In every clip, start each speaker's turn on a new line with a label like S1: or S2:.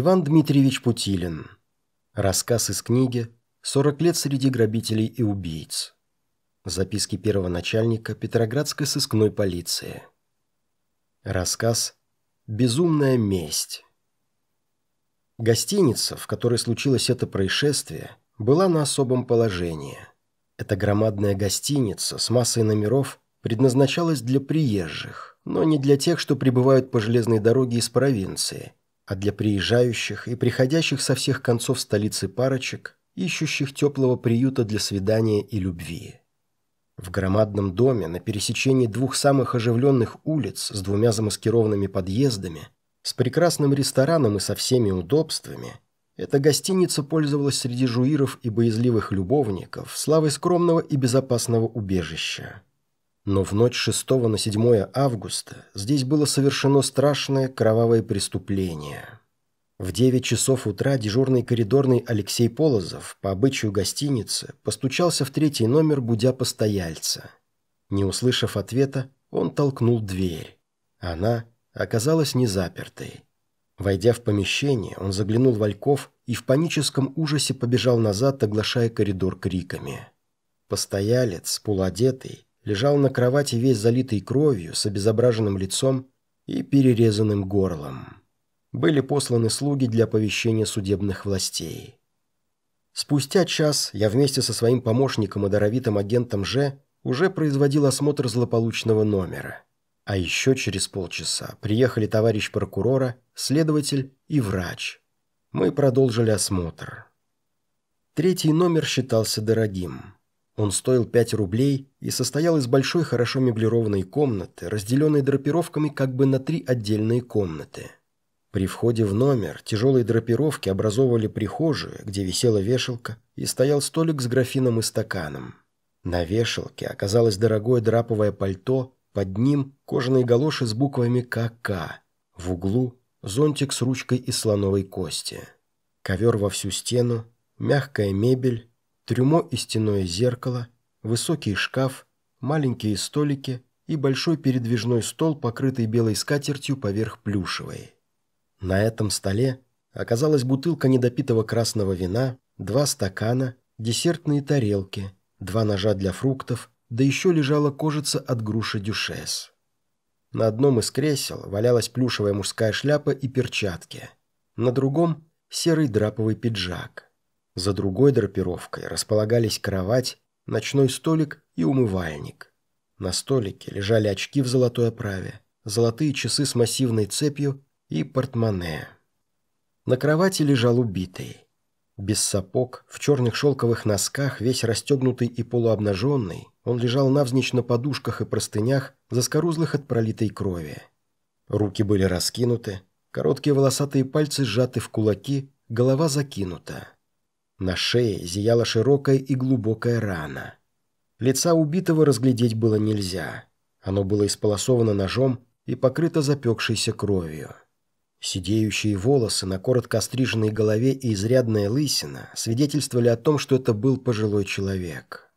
S1: Иван Дмитриевич Путилин. Рассказ из книги «40 лет среди грабителей и убийц». Записки первого начальника Петроградской сыскной полиции. Рассказ «Безумная месть». Гостиница, в которой случилось это происшествие, была на особом положении. Эта громадная гостиница с массой номеров предназначалась для приезжих, но не для тех, что прибывают по железной дороге из провинции – а для приезжающих и приходящих со всех концов столицы парочек, ищущих теплого приюта для свидания и любви. В громадном доме на пересечении двух самых оживленных улиц с двумя замаскированными подъездами, с прекрасным рестораном и со всеми удобствами, эта гостиница пользовалась среди жуиров и боязливых любовников славой скромного и безопасного убежища. Но в ночь 6 на 7 августа здесь было совершено страшное кровавое преступление. В 9 часов утра дежурный коридорный Алексей Полозов по обычаю гостиницы постучался в третий номер, будя постояльца. Не услышав ответа, он толкнул дверь. Она оказалась не запертой. Войдя в помещение, он заглянул в Ольков и в паническом ужасе побежал назад, оглашая коридор криками. Постоялец, полуодетый, лежал на кровати весь залитый кровью, с обезображенным лицом и перерезанным горлом. Были посланы слуги для оповещения судебных властей. Спустя час я вместе со своим помощником и даровитым агентом Ж уже производил осмотр злополучного номера. А еще через полчаса приехали товарищ прокурора, следователь и врач. Мы продолжили осмотр. Третий номер считался дорогим. Он стоил 5 рублей и состоял из большой хорошо меблированной комнаты, разделенной драпировками как бы на три отдельные комнаты. При входе в номер тяжелые драпировки образовывали прихожую, где висела вешалка, и стоял столик с графином и стаканом. На вешалке оказалось дорогое драповое пальто, под ним кожаные галоши с буквами КК, в углу зонтик с ручкой из слоновой кости. Ковер во всю стену, мягкая мебель, трюмо и стеное зеркало, высокий шкаф, маленькие столики и большой передвижной стол, покрытый белой скатертью поверх плюшевой. На этом столе оказалась бутылка недопитого красного вина, два стакана, десертные тарелки, два ножа для фруктов, да еще лежала кожица от груши дюшес. На одном из кресел валялась плюшевая мужская шляпа и перчатки, на другом – серый драповый пиджак. За другой драпировкой располагались кровать, ночной столик и умывальник. На столике лежали очки в золотой оправе, золотые часы с массивной цепью и портмоне. На кровати лежал убитый. Без сапог, в черных шелковых носках, весь расстегнутый и полуобнаженный, он лежал навзничь на подушках и простынях, заскорузлых от пролитой крови. Руки были раскинуты, короткие волосатые пальцы сжаты в кулаки, голова закинута. На шее зияла широкая и глубокая рана. Лица убитого разглядеть было нельзя. Оно было исполосовано ножом и покрыто запекшейся кровью. Сидеющие волосы на коротко остриженной голове и изрядная лысина свидетельствовали о том, что это был пожилой человек.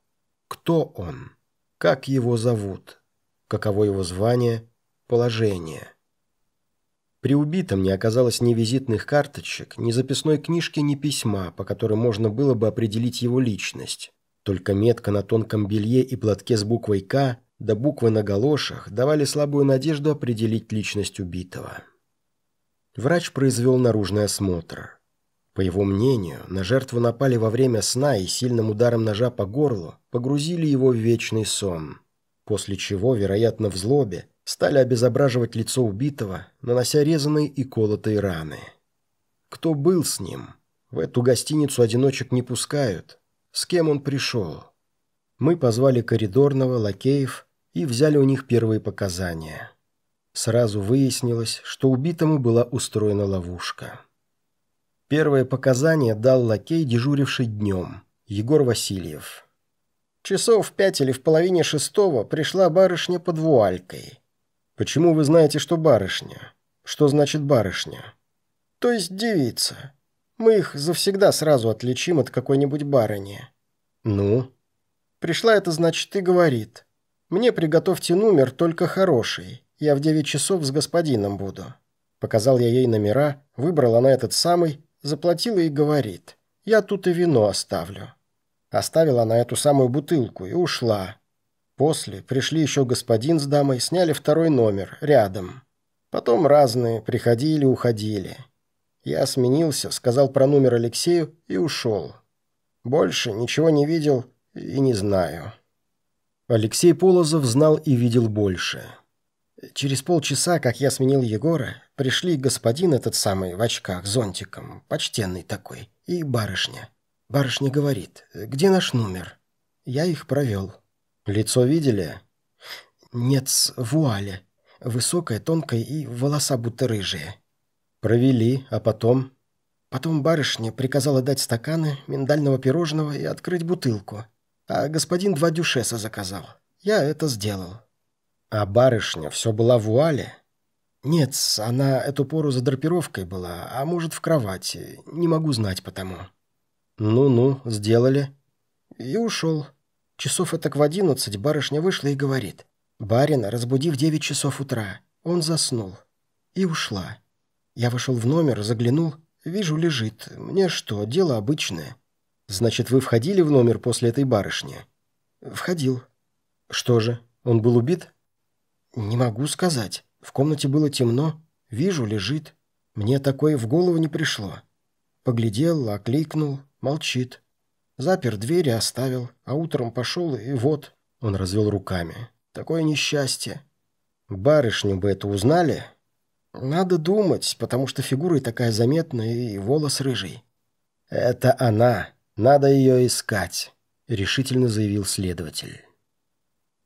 S1: Кто он? Как его зовут? Каково его звание? Положение? При убитом не оказалось ни визитных карточек, ни записной книжки, ни письма, по которым можно было бы определить его личность. Только метка на тонком белье и платке с буквой «К», да буквы на галошах давали слабую надежду определить личность убитого. Врач произвел наружный осмотр. По его мнению, на жертву напали во время сна и сильным ударом ножа по горлу погрузили его в вечный сон, после чего, вероятно, в злобе, стали обезображивать лицо убитого, нанося резаные и колотые раны. Кто был с ним? В эту гостиницу одиночек не пускают. С кем он пришел? Мы позвали коридорного, лакеев и взяли у них первые показания. Сразу выяснилось, что убитому была устроена ловушка. Первое показание дал лакей, дежуривший днем, Егор Васильев. Часов в пять или в половине шестого пришла барышня под вуалькой. Почему вы знаете, что барышня? Что значит барышня? То есть девица. Мы их завсегда сразу отличим от какой-нибудь барыни. Ну? Пришла это, значит, и говорит. Мне приготовьте номер, только хороший. Я в девять часов с господином буду. Показал я ей номера, Выбрала она этот самый, заплатила и говорит, «Я тут и вино оставлю». Оставила она эту самую бутылку и ушла. После пришли еще господин с дамой, сняли второй номер, рядом. Потом разные приходили, уходили. Я сменился, сказал про номер Алексею и ушел. Больше ничего не видел и не знаю. Алексей Полозов знал и видел больше. Через полчаса, как я сменил Егора, пришли господин этот самый в очках, зонтиком, почтенный такой, и барышня. Барышня говорит, где наш номер? Я их провел. Лицо видели? Нет, с вуале. Высокая, тонкая и волоса будто рыжие. Провели, а потом... Потом барышня приказала дать стаканы миндального пирожного и открыть бутылку. А господин два дюшеса заказал. Я это сделал. А барышня все была в вуале? Нет, она эту пору за драпировкой была, а может в кровати. Не могу знать потому. Ну-ну, сделали. И ушел. Часов это в одиннадцать барышня вышла и говорит. Барина разбуди в девять часов утра. Он заснул. И ушла. Я вошел в номер, заглянул. Вижу, лежит. Мне что, дело обычное. Значит, вы входили в номер после этой барышни? Входил. Что же, он был убит? Не могу сказать. В комнате было темно. Вижу, лежит. Мне такое в голову не пришло. Поглядел, окликнул, молчит. Запер дверь и оставил, а утром пошел, и вот... Он развел руками. Такое несчастье. Барышню бы это узнали? Надо думать, потому что фигура и такая заметная, и волос рыжий. Это она. Надо ее искать, решительно заявил следователь.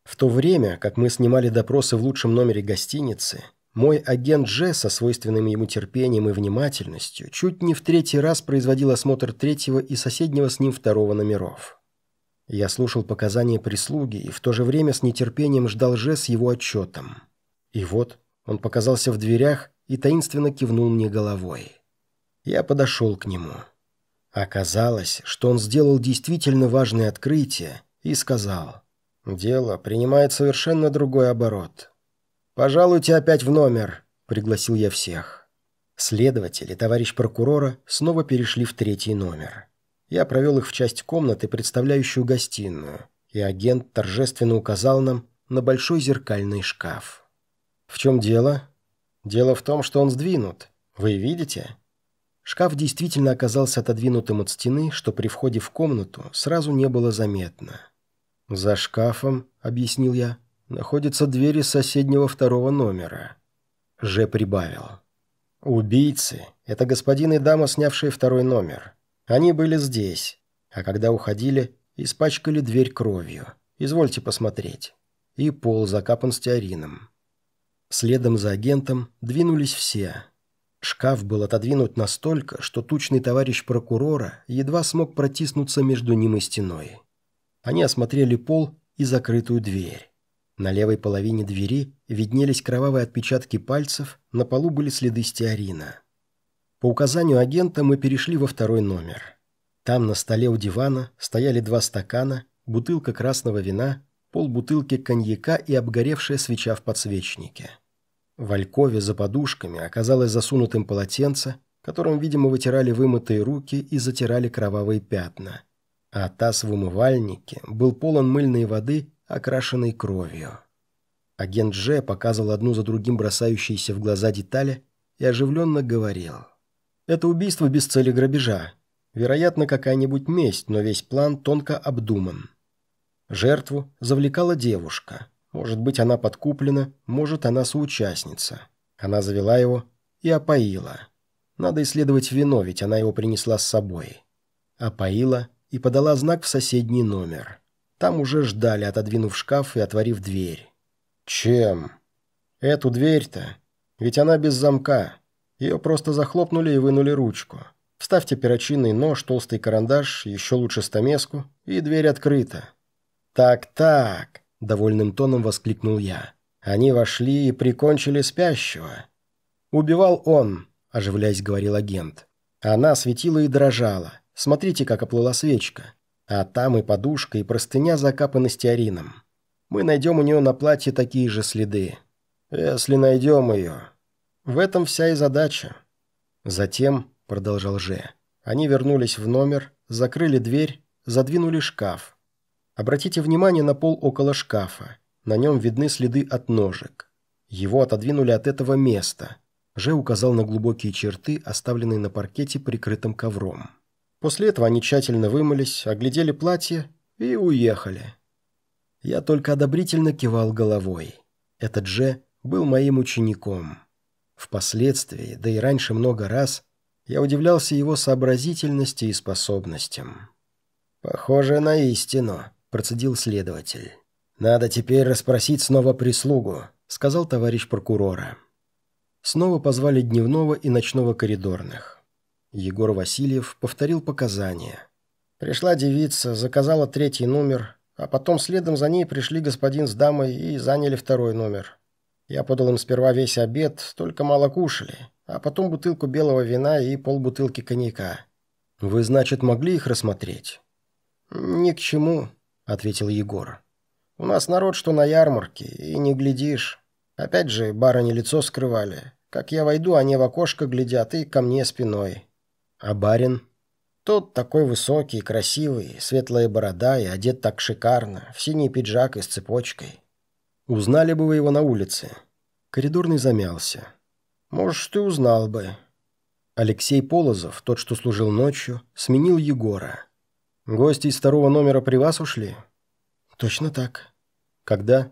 S1: В то время, как мы снимали допросы в лучшем номере гостиницы, мой агент Дже со свойственным ему терпением и внимательностью чуть не в третий раз производил осмотр третьего и соседнего с ним второго номеров. Я слушал показания прислуги и в то же время с нетерпением ждал Же с его отчетом. И вот он показался в дверях и таинственно кивнул мне головой. Я подошел к нему. Оказалось, что он сделал действительно важное открытие и сказал, «Дело принимает совершенно другой оборот». «Пожалуйте опять в номер», — пригласил я всех. Следователи, товарищ прокурора, снова перешли в третий номер. Я провел их в часть комнаты, представляющую гостиную, и агент торжественно указал нам на большой зеркальный шкаф. «В чем дело?» «Дело в том, что он сдвинут. Вы видите?» Шкаф действительно оказался отодвинутым от стены, что при входе в комнату сразу не было заметно. «За шкафом», — объяснил я, — «находятся двери соседнего второго номера». Же прибавил. «Убийцы — это господин и дама, снявшие второй номер. Они были здесь, а когда уходили, испачкали дверь кровью. Извольте посмотреть. И пол закапан стеарином. Следом за агентом двинулись все. Шкаф был отодвинут настолько, что тучный товарищ прокурора едва смог протиснуться между ним и стеной. Они осмотрели пол и закрытую дверь. На левой половине двери виднелись кровавые отпечатки пальцев, на полу были следы стеарина. По указанию агента мы перешли во второй номер. Там на столе у дивана стояли два стакана, бутылка красного вина полбутылки коньяка и обгоревшая свеча в подсвечнике. В алькове за подушками оказалось засунутым полотенце, которым, видимо, вытирали вымытые руки и затирали кровавые пятна. А таз в умывальнике был полон мыльной воды, окрашенной кровью. Агент Дже показывал одну за другим бросающиеся в глаза детали и оживленно говорил. «Это убийство без цели грабежа. Вероятно, какая-нибудь месть, но весь план тонко обдуман. Жертву завлекала девушка. Может быть, она подкуплена, может, она соучастница. Она завела его и опоила. Надо исследовать вино, ведь она его принесла с собой. Опоила и подала знак в соседний номер. Там уже ждали, отодвинув шкаф и отворив дверь. Чем? Эту дверь-то. Ведь она без замка. Ее просто захлопнули и вынули ручку. Вставьте перочинный нож, толстый карандаш, еще лучше стамеску, и дверь открыта. «Так-так», — довольным тоном воскликнул я. «Они вошли и прикончили спящего». «Убивал он», — оживляясь, говорил агент. Она светила и дрожала. Смотрите, как оплыла свечка. А там и подушка, и простыня закапаны стеарином. Мы найдем у нее на платье такие же следы. Если найдем ее. В этом вся и задача. Затем, продолжал Же, они вернулись в номер, закрыли дверь, задвинули шкаф. Обратите внимание на пол около шкафа. На нем видны следы от ножек. Его отодвинули от этого места. Же указал на глубокие черты, оставленные на паркете прикрытым ковром. После этого они тщательно вымылись, оглядели платье и уехали. Я только одобрительно кивал головой. Этот же был моим учеником. Впоследствии, да и раньше много раз, я удивлялся его сообразительности и способностям. «Похоже на истину», – процедил следователь. «Надо теперь расспросить снова прислугу», – сказал товарищ прокурора. Снова позвали дневного и ночного коридорных. Егор Васильев повторил показания. Пришла девица, заказала третий номер, а потом следом за ней пришли господин с дамой и заняли второй номер. Я подал им сперва весь обед, только мало кушали, а потом бутылку белого вина и полбутылки коньяка. Вы, значит, могли их рассмотреть? «Ни к чему», — ответил Егор. «У нас народ, что на ярмарке, и не глядишь. Опять же, барыни лицо скрывали. Как я войду, они в окошко глядят и ко мне спиной. А барин? Тот такой высокий, красивый, светлая борода и одет так шикарно, в синий пиджак и с цепочкой. Узнали бы вы его на улице. Коридорный замялся. Может, ты узнал бы. Алексей Полозов, тот, что служил ночью, сменил Егора. Гости из второго номера при вас ушли? Точно так. Когда?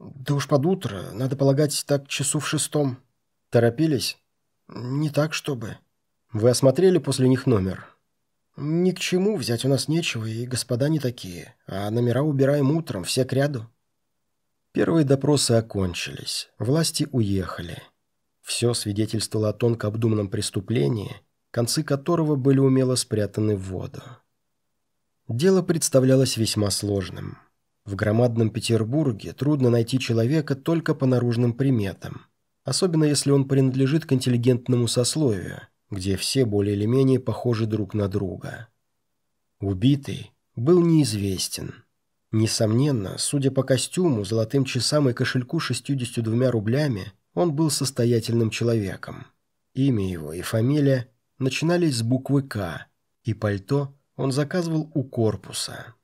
S1: Да уж под утро, надо полагать, так часу в шестом. Торопились? Не так, чтобы. Вы осмотрели после них номер? Ни к чему, взять у нас нечего, и господа не такие. А номера убираем утром, все к ряду. Первые допросы окончились. Власти уехали. Все свидетельствовало о тонко обдуманном преступлении, концы которого были умело спрятаны в воду. Дело представлялось весьма сложным. В громадном Петербурге трудно найти человека только по наружным приметам, особенно если он принадлежит к интеллигентному сословию, где все более или менее похожи друг на друга. Убитый был неизвестен. Несомненно, судя по костюму, золотым часам и кошельку 62 рублями, он был состоятельным человеком. Имя его и фамилия начинались с буквы «К», и пальто он заказывал у корпуса.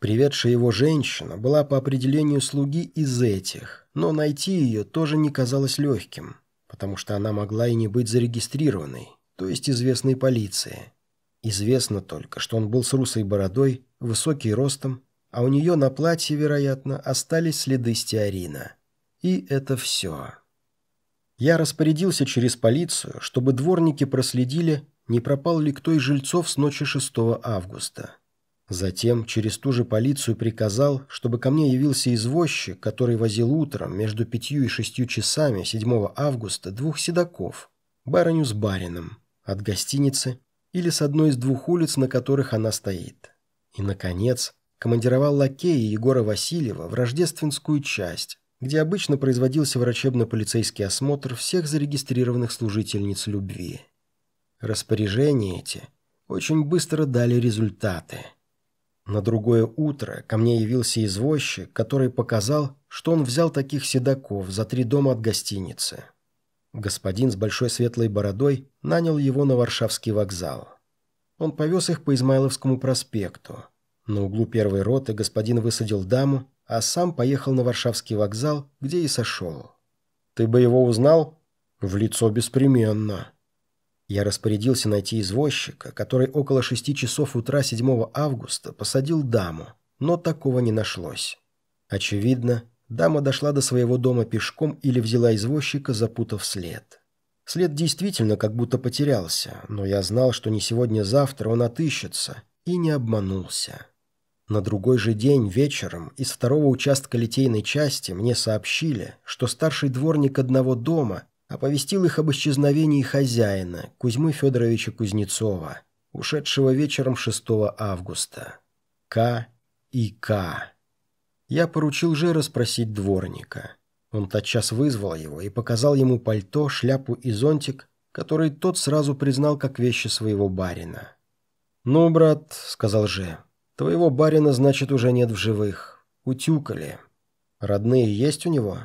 S1: Приведшая его женщина была по определению слуги из этих, но найти ее тоже не казалось легким, потому что она могла и не быть зарегистрированной, то есть известной полиции. Известно только, что он был с русой бородой, высокий ростом, а у нее на платье, вероятно, остались следы стеарина. И это все. Я распорядился через полицию, чтобы дворники проследили, не пропал ли кто из жильцов с ночи 6 августа. Затем через ту же полицию приказал, чтобы ко мне явился извозчик, который возил утром между пятью и шестью часами 7 августа двух седаков, барыню с барином, от гостиницы или с одной из двух улиц, на которых она стоит. И, наконец, командировал лакея Егора Васильева в рождественскую часть, где обычно производился врачебно-полицейский осмотр всех зарегистрированных служительниц любви. Распоряжения эти очень быстро дали результаты. На другое утро ко мне явился извозчик, который показал, что он взял таких седаков за три дома от гостиницы. Господин с большой светлой бородой нанял его на Варшавский вокзал. Он повез их по Измайловскому проспекту – на углу первой роты господин высадил даму, а сам поехал на Варшавский вокзал, где и сошел. «Ты бы его узнал?» «В лицо беспременно». Я распорядился найти извозчика, который около шести часов утра 7 августа посадил даму, но такого не нашлось. Очевидно, дама дошла до своего дома пешком или взяла извозчика, запутав след. След действительно как будто потерялся, но я знал, что не сегодня-завтра он отыщется, и не обманулся. На другой же день вечером из второго участка литейной части мне сообщили, что старший дворник одного дома оповестил их об исчезновении хозяина, Кузьмы Федоровича Кузнецова, ушедшего вечером 6 августа. К и К. Я поручил же расспросить дворника. Он тотчас вызвал его и показал ему пальто, шляпу и зонтик, который тот сразу признал как вещи своего барина. «Ну, брат», — сказал же, Твоего барина, значит, уже нет в живых. Утюкали. Родные есть у него?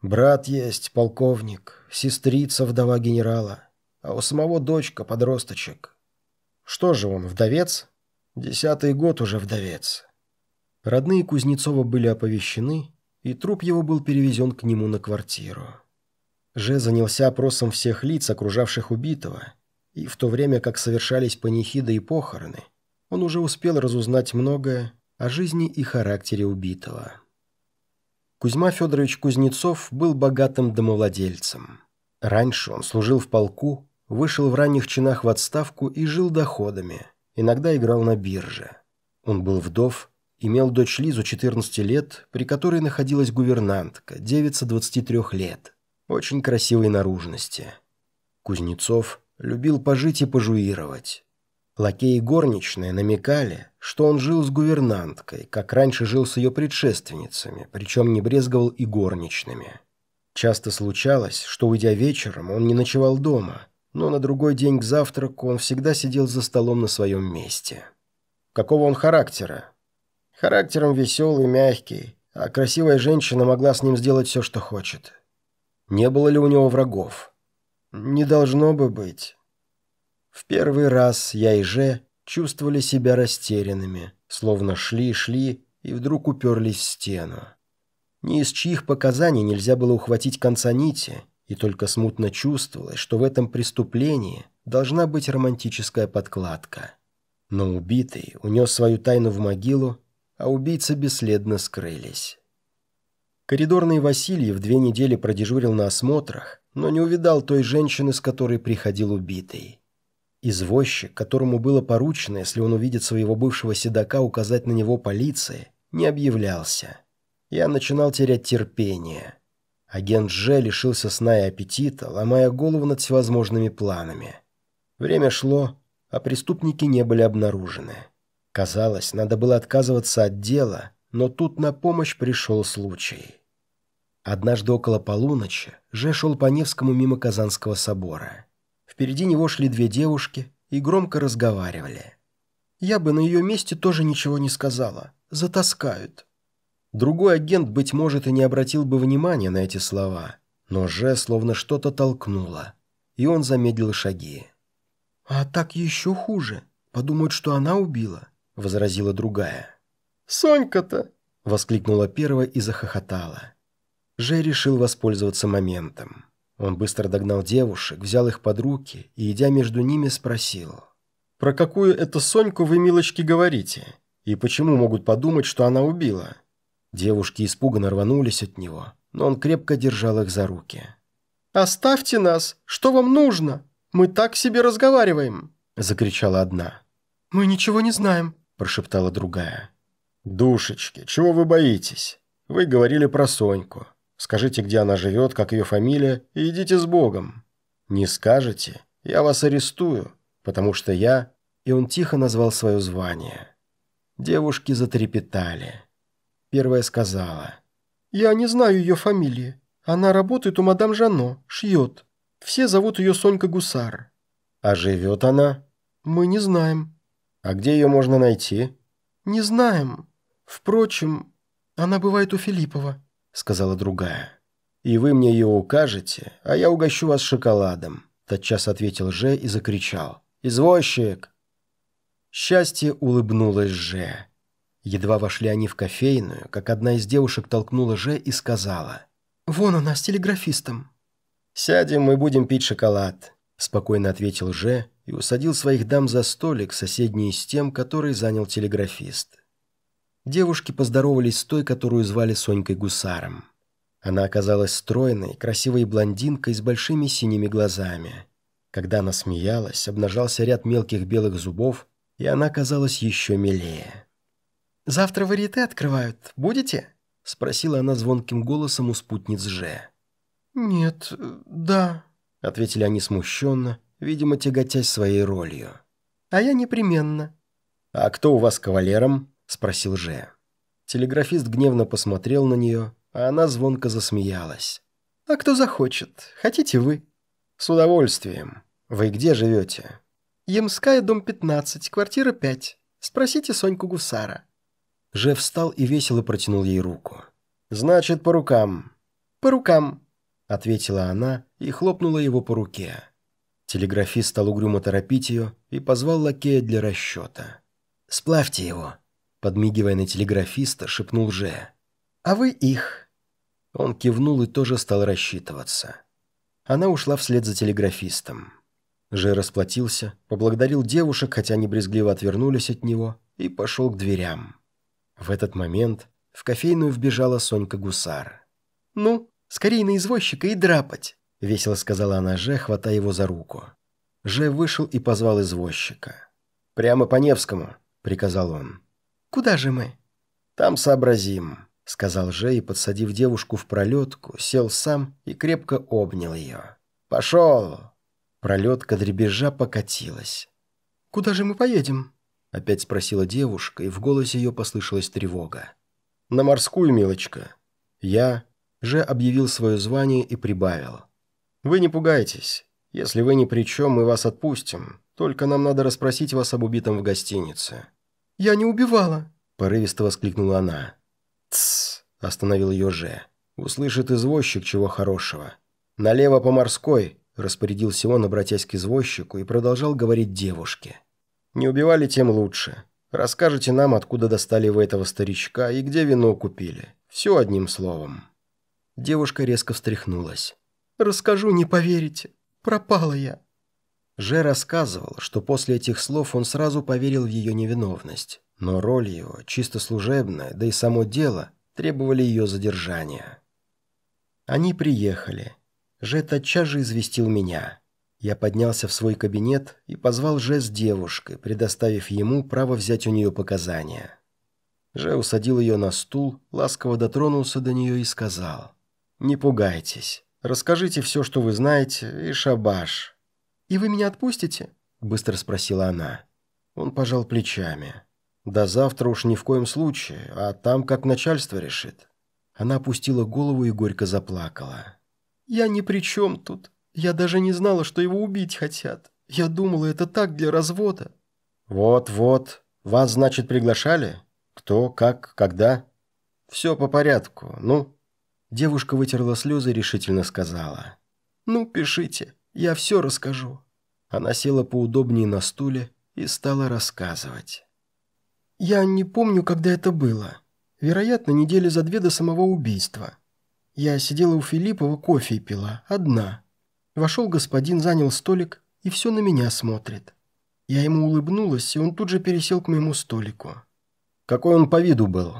S1: Брат есть, полковник, сестрица, вдова генерала. а у самого дочка, подросточек. Что же он, вдовец? Десятый год уже вдовец. Родные Кузнецова были оповещены, и труп его был перевезен к нему на квартиру. Же занялся опросом всех лиц, окружавших убитого, и в то время как совершались панихиды и похороны, он уже успел разузнать многое о жизни и характере убитого. Кузьма Федорович Кузнецов был богатым домовладельцем. Раньше он служил в полку, вышел в ранних чинах в отставку и жил доходами, иногда играл на бирже. Он был вдов, имел дочь Лизу 14 лет, при которой находилась гувернантка, девица 23 лет очень красивой наружности. Кузнецов любил пожить и пожуировать. Лакеи горничные намекали, что он жил с гувернанткой, как раньше жил с ее предшественницами, причем не брезговал и горничными. Часто случалось, что, уйдя вечером, он не ночевал дома, но на другой день к завтраку он всегда сидел за столом на своем месте. Какого он характера? Характером веселый, мягкий, а красивая женщина могла с ним сделать все, что хочет. Не было ли у него врагов? Не должно бы быть. В первый раз я и Же чувствовали себя растерянными, словно шли-шли и вдруг уперлись в стену. Ни из чьих показаний нельзя было ухватить конца нити, и только смутно чувствовалось, что в этом преступлении должна быть романтическая подкладка. Но убитый унес свою тайну в могилу, а убийцы бесследно скрылись. Коридорный Васильев две недели продежурил на осмотрах, но не увидал той женщины, с которой приходил убитый. Извозчик, которому было поручено, если он увидит своего бывшего седока, указать на него полиции, не объявлялся. Я начинал терять терпение. Агент Ж лишился сна и аппетита, ломая голову над всевозможными планами. Время шло, а преступники не были обнаружены. Казалось, надо было отказываться от дела, но тут на помощь пришел случай. Однажды около полуночи Же шел по Невскому мимо Казанского собора. Впереди него шли две девушки и громко разговаривали. «Я бы на ее месте тоже ничего не сказала. Затаскают». Другой агент, быть может, и не обратил бы внимания на эти слова, но Же словно что-то толкнуло, и он замедлил шаги. «А так еще хуже. Подумают, что она убила», — возразила другая.
S2: Сонька-то!»
S1: — воскликнула первая и захохотала. Жей решил воспользоваться моментом. Он быстро догнал девушек, взял их под руки и, идя между ними, спросил.
S2: «Про какую это Соньку вы, милочки, говорите? И почему могут подумать, что она убила?»
S1: Девушки испуганно рванулись от него, но он крепко держал их за руки.
S2: «Оставьте нас! Что вам нужно? Мы так себе разговариваем!» – закричала одна.
S3: «Мы ничего не знаем», –
S1: прошептала другая.
S2: «Душечки, чего вы боитесь? Вы говорили про Соньку. Скажите, где она живет, как ее фамилия, и идите с Богом. Не скажете, я вас арестую, потому что я...»
S1: И он тихо назвал свое звание. Девушки затрепетали. Первая сказала.
S3: «Я не знаю ее фамилии. Она работает у мадам Жано, шьет. Все зовут ее Сонька Гусар».
S2: «А живет она?»
S3: «Мы не знаем».
S2: «А где ее можно найти?»
S3: «Не знаем. «Впрочем, она бывает у Филиппова», — сказала другая.
S2: «И вы мне ее укажете, а я угощу вас шоколадом», — тотчас ответил Же и закричал. «Извозчик!»
S1: Счастье улыбнулось Же. Едва вошли они в кофейную, как одна из девушек толкнула Же и сказала.
S3: «Вон она, с телеграфистом».
S2: «Сядем, мы будем пить шоколад», —
S1: спокойно ответил Же и усадил своих дам за столик, соседний с тем, который занял телеграфист. Девушки поздоровались с той, которую звали Сонькой Гусаром. Она оказалась стройной, красивой блондинкой с большими синими глазами. Когда она смеялась, обнажался ряд мелких белых зубов, и она казалась еще милее.
S3: «Завтра варьете открывают. Будете?» — спросила она звонким голосом у спутниц Же. «Нет, да», — ответили они смущенно, видимо, тяготясь своей ролью. «А я непременно».
S2: «А кто у вас кавалером?»
S1: – спросил Же. Телеграфист гневно посмотрел на нее, а она звонко засмеялась.
S3: «А кто захочет? Хотите вы?»
S2: «С удовольствием. Вы где живете?»
S3: «Емская, дом 15, квартира 5. Спросите Соньку Гусара».
S1: Же встал и весело протянул ей руку.
S2: «Значит, по рукам».
S3: «По рукам», —
S1: ответила она и хлопнула его по руке. Телеграфист стал угрюмо торопить ее и позвал лакея для расчета. «Сплавьте его», — подмигивая на телеграфиста, шепнул Же.
S3: «А вы их».
S1: Он кивнул и тоже стал рассчитываться. Она ушла вслед за телеграфистом. Же расплатился, поблагодарил девушек, хотя они брезгливо отвернулись от него, и пошел к дверям. В этот момент в кофейную вбежала Сонька Гусар.
S3: «Ну, скорее на извозчика и драпать», —
S1: весело сказала она Же, хватая его за руку. Же вышел и позвал извозчика. «Прямо по Невскому», — приказал он.
S3: «Куда же мы?»
S1: «Там сообразим», — сказал Же и, подсадив девушку в пролетку, сел сам и крепко обнял ее. «Пошел!» Пролетка дребезжа покатилась.
S3: «Куда же мы поедем?»
S1: — опять спросила девушка, и в голосе ее послышалась тревога. «На морскую, милочка. Я же объявил свое звание и прибавил. Вы не пугайтесь. Если вы ни при чем, мы вас отпустим. Только нам надо расспросить вас об убитом в гостинице».
S3: «Я не убивала», —
S1: порывисто воскликнула она. «Тссс», — остановил ее Же. «Услышит извозчик чего хорошего. Налево по морской», — распорядился он, обратясь к извозчику, и продолжал говорить девушке. «Не убивали, тем лучше. Расскажите нам, откуда достали вы этого старичка и где вино купили. Все одним словом». Девушка резко встряхнулась.
S3: «Расскажу, не поверите. Пропала я».
S1: Же рассказывал, что после этих слов он сразу поверил в ее невиновность, но роль его, чисто служебная, да и само дело, требовали ее задержания. Они приехали. Же тотчас же известил меня. Я поднялся в свой кабинет и позвал Же с девушкой, предоставив ему право взять у нее показания. Же усадил ее на стул, ласково дотронулся до нее и сказал, «Не пугайтесь, расскажите все, что вы знаете, и шабаш».
S3: «И вы меня отпустите?»
S1: – быстро спросила она. Он пожал плечами. «До завтра уж ни в коем случае, а там как начальство решит». Она опустила голову и горько заплакала.
S3: «Я ни при чем тут. Я даже не знала, что его убить хотят. Я думала, это так для развода».
S1: «Вот-вот. Вас, значит, приглашали? Кто, как, когда?» «Все по порядку. Ну?» Девушка вытерла слезы и решительно сказала.
S3: «Ну, пишите. Я все расскажу».
S1: Она села поудобнее на стуле и стала рассказывать.
S3: «Я не помню, когда это было. Вероятно, недели за две до самого убийства. Я сидела у Филиппова, кофе пила, одна. Вошел господин, занял столик и все на меня смотрит. Я ему улыбнулась, и он тут же пересел к моему столику.
S1: Какой он по виду был?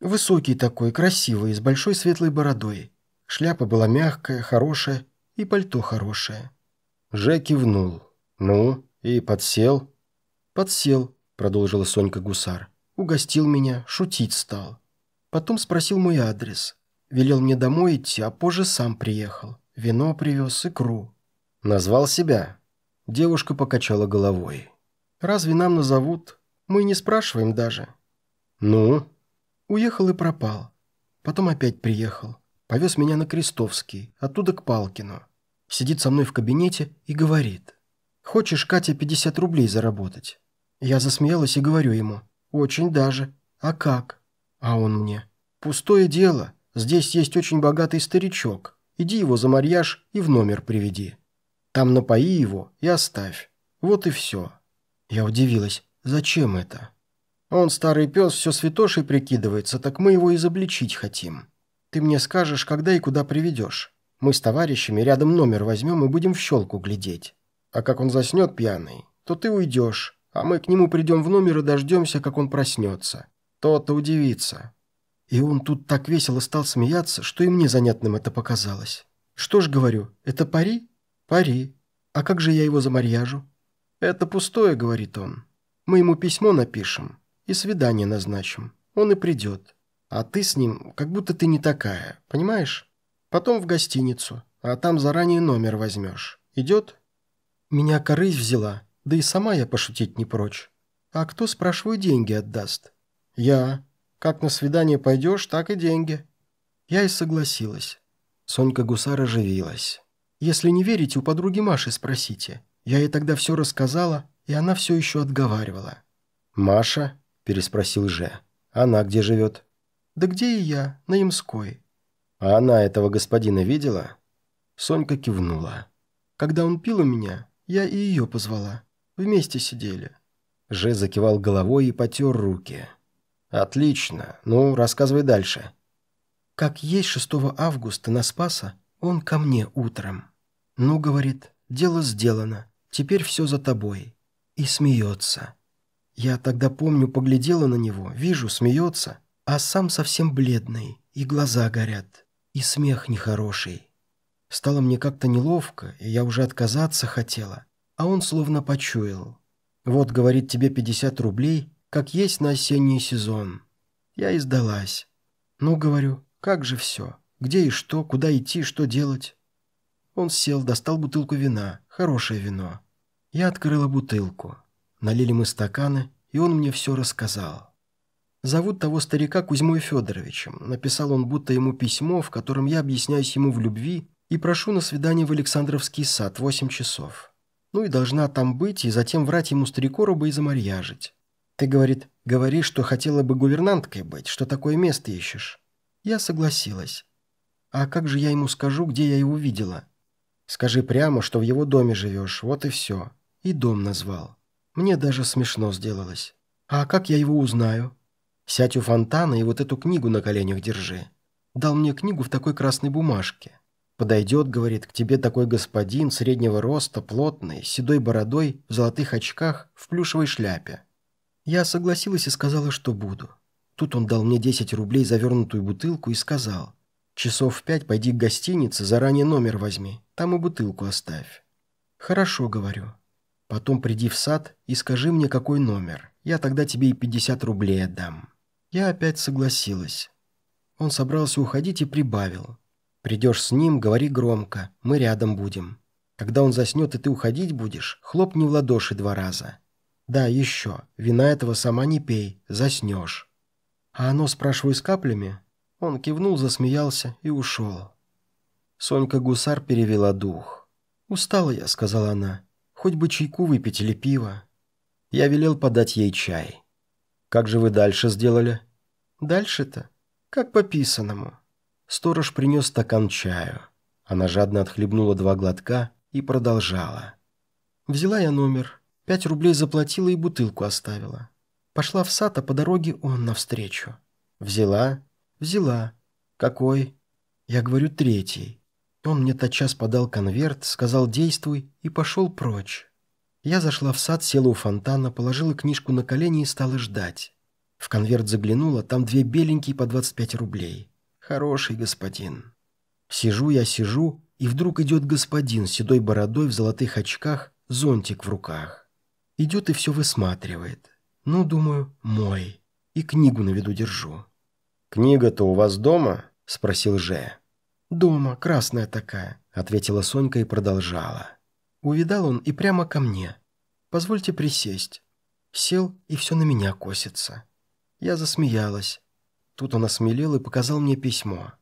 S3: Высокий такой, красивый, с большой светлой бородой. Шляпа была мягкая, хорошая, и пальто хорошее.
S1: Же кивнул. «Ну, и подсел?»
S3: «Подсел», — продолжила Сонька Гусар. «Угостил меня, шутить стал. Потом спросил мой адрес. Велел мне домой идти, а позже сам приехал. Вино привез, икру».
S1: «Назвал себя?» Девушка покачала головой.
S3: «Разве нам назовут? Мы не спрашиваем даже».
S1: «Ну?»
S3: Уехал и пропал. Потом опять приехал. Повез меня на Крестовский, оттуда к Палкину. Сидит со мной в кабинете и говорит. «Хочешь, Катя, 50 рублей заработать?» Я засмеялась и говорю ему. «Очень даже. А как?» А он мне. «Пустое дело. Здесь есть очень богатый старичок. Иди его за марьяж и в номер приведи. Там напои его и оставь. Вот и все». Я удивилась. «Зачем это?» «Он, старый пес, все святошей прикидывается, так мы его изобличить хотим. Ты мне скажешь, когда и куда приведешь. Мы с товарищами рядом номер возьмем и будем в щелку глядеть. А как он заснет пьяный, то ты уйдешь, а мы к нему придем в номер и дождемся, как он проснется. То-то удивится». И он тут так весело стал смеяться, что и мне занятным это показалось. «Что ж, говорю, это пари?» «Пари. А как же я его замарьяжу?» «Это пустое», — говорит он. «Мы ему письмо напишем и свидание назначим. Он и придет. А ты с ним, как будто ты не такая, понимаешь?» Потом в гостиницу, а там заранее номер возьмешь. Идет?» Меня корысь взяла, да и сама я пошутить не прочь. А кто, спрашиваю, деньги отдаст? Я. Как на свидание пойдешь, так и деньги. Я и согласилась. Сонька Гусара оживилась. Если не верите, у подруги Маши спросите. Я ей тогда все рассказала, и она все еще отговаривала.
S1: «Маша?» – переспросил Же. «Она где живет?»
S3: «Да где и я, на Ямской.
S1: «А она этого господина видела?»
S3: Сонька кивнула. «Когда он пил у меня, Я и ее позвала. Вместе сидели».
S1: Же закивал головой и потер руки. «Отлично. Ну, рассказывай дальше».
S3: «Как есть 6 августа на Спаса, он ко мне утром. Ну, говорит, дело сделано, теперь все за тобой. И смеется. Я тогда помню, поглядела на него, вижу, смеется, а сам совсем бледный, и глаза горят, и смех нехороший. Стало мне как-то неловко, и я уже отказаться хотела, а он словно почуял. Вот, говорит, тебе 50 рублей, как есть на осенний сезон. Я и сдалась. Ну, говорю, как же все? Где и что, куда идти, что делать? Он сел, достал бутылку вина, хорошее вино. Я открыла бутылку. Налили мы стаканы, и он мне все рассказал. Зовут того старика Кузьмой Федоровичем. Написал он будто ему письмо, в котором я объясняюсь ему в любви и прошу на свидание в Александровский сад, восемь часов. Ну и должна там быть, и затем врать ему старикоруба и замарьяжить. Ты, говорит, говоришь, что хотела бы гувернанткой быть, что такое место ищешь. Я согласилась. А как же я ему скажу, где я его видела? Скажи прямо, что в его доме живешь, вот и все. И дом назвал. Мне даже смешно сделалось. А как я его узнаю? Сядь у фонтана и вот эту книгу на коленях держи. Дал мне книгу в такой красной бумажке. Подойдет, говорит, к тебе такой господин, среднего роста, плотный, с седой бородой, в золотых очках, в плюшевой шляпе. Я согласилась и сказала, что буду. Тут он дал мне 10 рублей завернутую бутылку и сказал, «Часов в пять пойди к гостинице, заранее номер возьми, там и бутылку оставь». «Хорошо», — говорю. Потом приди в сад и скажи мне, какой номер. Я тогда тебе и 50 рублей отдам». Я опять согласилась. Он собрался уходить и прибавил. «Придешь с ним, говори громко, мы рядом будем. Когда он заснет и ты уходить будешь, хлопни в ладоши два раза. Да, еще, вина этого сама не пей, заснешь». «А оно, спрашиваю, с каплями?» Он кивнул, засмеялся и ушел. Сонька Гусар перевела дух. «Устала я», — сказала она. Хоть бы чайку выпить или пиво. Я велел подать ей чай. Как же вы дальше сделали? Дальше-то? Как по писанному. Сторож принес стакан чаю. Она жадно отхлебнула два глотка и продолжала. Взяла я номер, пять рублей заплатила и бутылку оставила. Пошла в сад, а по дороге он навстречу. Взяла? Взяла. Какой? Я говорю, третий. Он мне тотчас подал конверт, сказал «действуй» и пошел прочь. Я зашла в сад, села у фонтана, положила книжку на колени и стала ждать. В конверт заглянула, там две беленькие по 25 рублей. Хороший господин. Сижу я, сижу, и вдруг идет господин с седой бородой в золотых очках, зонтик в руках. Идет и все высматривает. Ну, думаю, мой. И книгу на виду держу.
S1: «Книга-то у вас дома?» – спросил Же.
S3: «Дома, красная такая», — ответила Сонька и продолжала. Увидал он и прямо ко мне. «Позвольте присесть». Сел, и все на меня косится. Я засмеялась. Тут он осмелел и показал мне письмо.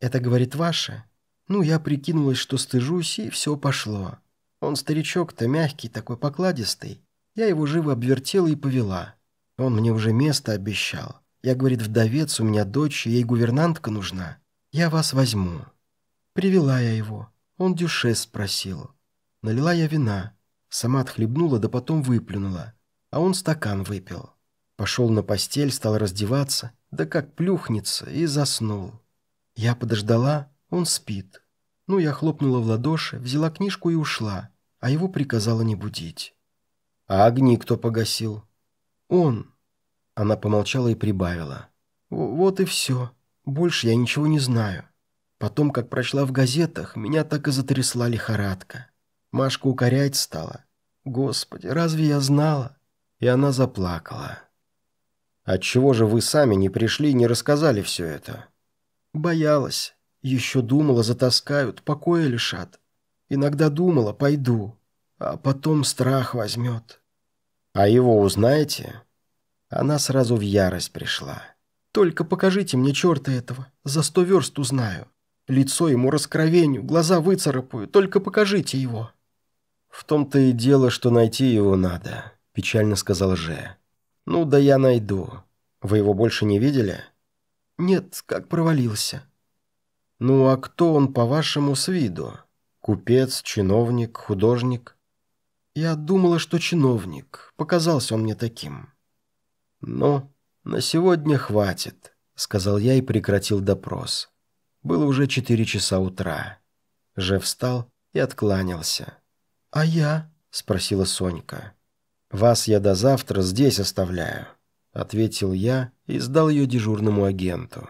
S3: «Это, говорит, ваше?» Ну, я прикинулась, что стыжусь, и все пошло. Он старичок-то мягкий, такой покладистый. Я его живо обвертела и повела. Он мне уже место обещал. Я, говорит, вдовец, у меня дочь, ей гувернантка нужна. Я вас возьму. Привела я его. Он дюшес спросил. Налила я вина. Сама отхлебнула, да потом выплюнула. А он стакан выпил. Пошел на постель, стал раздеваться, да как плюхнется, и заснул. Я подождала, он спит. Ну, я хлопнула в ладоши, взяла книжку и ушла, а его приказала не будить.
S1: «А огни кто погасил?»
S3: «Он». Она помолчала и прибавила. «Вот и все. Больше я ничего не знаю. Потом, как прочла в газетах, меня так и затрясла лихорадка. Машка укорять стала. Господи, разве я знала? И она заплакала.
S1: Отчего же вы сами не пришли и не рассказали все это?
S3: Боялась. Еще думала, затаскают, покоя лишат. Иногда думала, пойду. А потом страх возьмет.
S1: А его узнаете?
S3: Она сразу в ярость пришла. Только покажите мне черта этого, за сто верст узнаю. Лицо ему раскровеню, глаза выцарапаю, только покажите его».
S1: «В том-то и дело, что найти его надо», – печально сказал Же. «Ну да я найду. Вы его больше не видели?»
S3: «Нет, как провалился».
S1: «Ну а кто он, по-вашему, с виду? Купец, чиновник, художник?»
S3: Я думала, что чиновник. Показался он мне таким».
S1: «Ну, на сегодня хватит», — сказал я и прекратил допрос. Было уже четыре часа утра. Же встал и откланялся.
S3: «А я?»
S1: — спросила Сонька. «Вас я до завтра здесь оставляю», — ответил я и сдал ее дежурному агенту.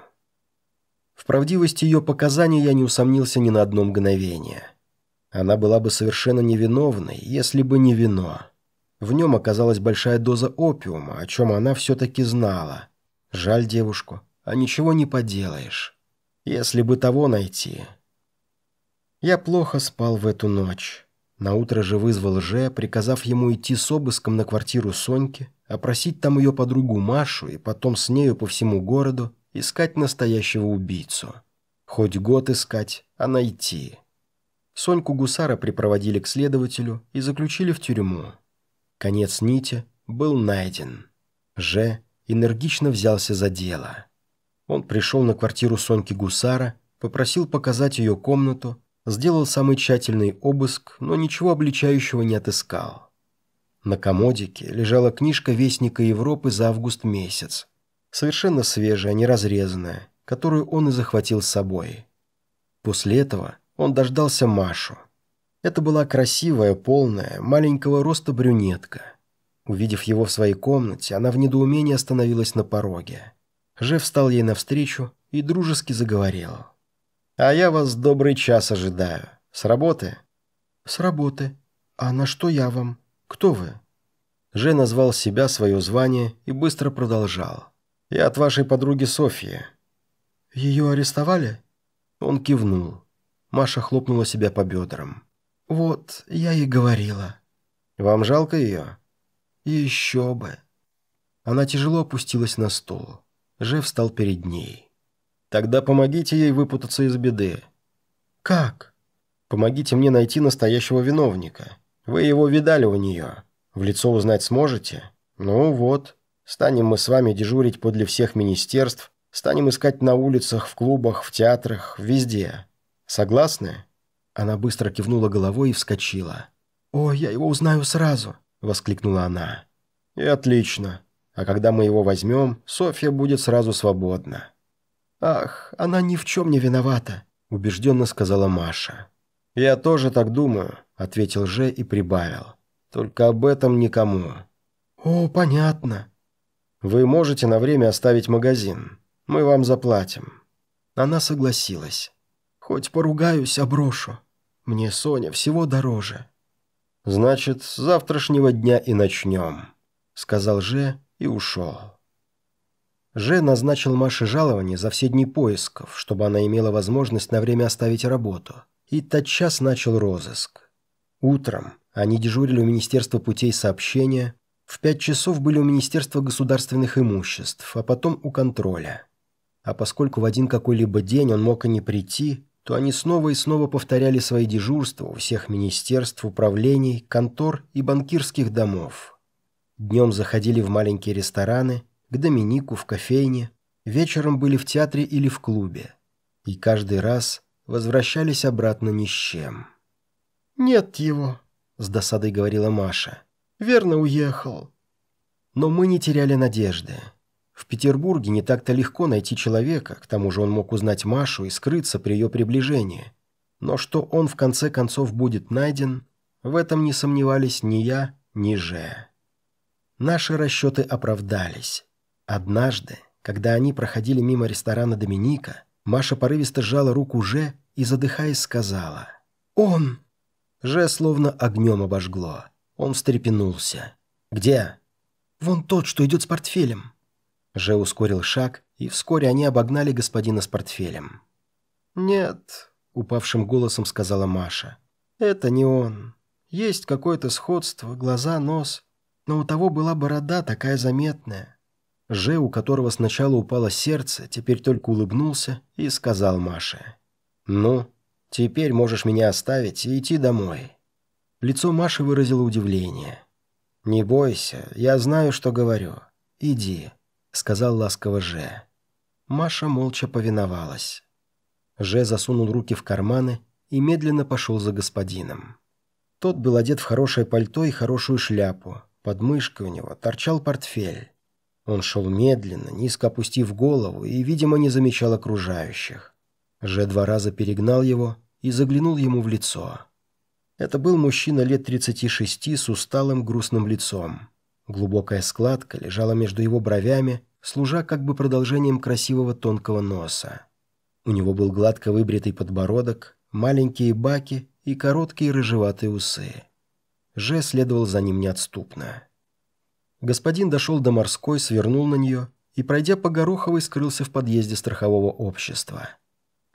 S1: В правдивости ее показаний я не усомнился ни на одно мгновение. Она была бы совершенно невиновной, если бы не вино. В нем оказалась большая доза опиума, о чем она все-таки знала. Жаль девушку, а ничего не поделаешь. Если бы того найти. Я плохо спал в эту ночь. Наутро же вызвал Же, приказав ему идти с обыском на квартиру Соньки, опросить там ее подругу Машу и потом с нею по всему городу искать настоящего убийцу. Хоть год искать, а найти. Соньку Гусара припроводили к следователю и заключили в тюрьму. Конец нити был найден. Ж энергично взялся за дело. Он пришел на квартиру Соньки Гусара, попросил показать ее комнату, сделал самый тщательный обыск, но ничего обличающего не отыскал. На комодике лежала книжка Вестника Европы за август месяц совершенно свежая, неразрезанная, которую он и захватил с собой. После этого он дождался Машу. Это была красивая, полная, маленького роста брюнетка. Увидев его в своей комнате, она в недоумении остановилась на пороге. Жев встал ей навстречу и дружески заговорил. «А я вас добрый час ожидаю. С работы?»
S3: «С работы. А на что я вам? Кто вы?»
S1: Же назвал себя, свое звание и быстро продолжал. «Я от вашей подруги Софьи».
S3: «Ее арестовали?»
S1: Он кивнул. Маша хлопнула себя по бедрам.
S3: «Вот, я и говорила».
S1: «Вам жалко ее?»
S3: «Еще бы».
S1: Она тяжело опустилась на стул. Жев встал перед ней. «Тогда помогите ей выпутаться из беды».
S3: «Как?»
S1: «Помогите мне найти настоящего виновника. Вы его видали у нее. В лицо узнать сможете? Ну вот, Станем мы с вами дежурить подле всех министерств, станем искать на улицах, в клубах, в театрах, везде. Согласны?» Она быстро кивнула головой и вскочила.
S3: «О, я его узнаю сразу!» — воскликнула она.
S1: «И отлично. А когда мы его возьмем, Софья будет сразу свободна».
S3: «Ах, она ни в чем не виновата», — убежденно сказала Маша.
S1: «Я тоже так думаю», — ответил Же и прибавил. «Только об этом никому».
S3: «О, понятно»,
S1: вы можете на время оставить магазин. Мы вам заплатим». Она согласилась.
S3: «Хоть поругаюсь, а брошу. Мне Соня всего дороже».
S1: «Значит, с завтрашнего дня и начнем», — сказал Же и ушел. Же назначил Маше жалование за все дни поисков, чтобы она имела возможность на время оставить работу, и тотчас начал розыск. Утром они дежурили у Министерства путей сообщения, в пять часов были у Министерства государственных имуществ, а потом у контроля. А поскольку в один какой-либо день он мог и не прийти, то они снова и снова повторяли свои дежурства у всех министерств, управлений, контор и банкирских домов. Днем заходили в маленькие рестораны, к Доминику, в кофейне, вечером были в театре или в клубе. И каждый раз возвращались обратно ни с чем.
S3: «Нет его», — с досадой говорила Маша. Верно уехал.
S1: Но мы не теряли надежды. В Петербурге не так-то легко найти человека, к тому же он мог узнать Машу и скрыться при ее приближении. Но что он в конце концов будет найден, в этом не сомневались ни я, ни Же. Наши расчеты оправдались. Однажды, когда они проходили мимо ресторана Доминика, Маша порывисто сжала руку Же и, задыхаясь, сказала
S3: «Он!»
S1: Же словно огнем обожгло. Он встрепенулся. «Где?»
S3: «Вон тот, что идет с портфелем».
S1: Же ускорил шаг, и вскоре они обогнали господина с портфелем.
S3: «Нет», — упавшим голосом сказала Маша. «Это не он. Есть какое-то сходство, глаза, нос. Но у того была борода такая заметная».
S1: Же, у которого сначала упало сердце, теперь только улыбнулся и сказал Маше. «Ну, теперь можешь меня оставить и идти домой». Лицо Маши выразило удивление. «Не бойся, я знаю, что говорю. Иди», — сказал ласково Же. Маша молча повиновалась. Же засунул руки в карманы и медленно пошел за господином. Тот был одет в хорошее пальто и хорошую шляпу. Под мышкой у него торчал портфель. Он шел медленно, низко опустив голову и, видимо, не замечал окружающих. Же два раза перегнал его и заглянул ему в лицо. Это был мужчина лет 36 с усталым грустным лицом. Глубокая складка лежала между его бровями, служа как бы продолжением красивого тонкого носа. У него был гладко выбритый подбородок, маленькие баки и короткие рыжеватые усы. Же следовал за ним неотступно. Господин дошел до морской, свернул на нее и, пройдя по Гороховой, скрылся в подъезде страхового общества.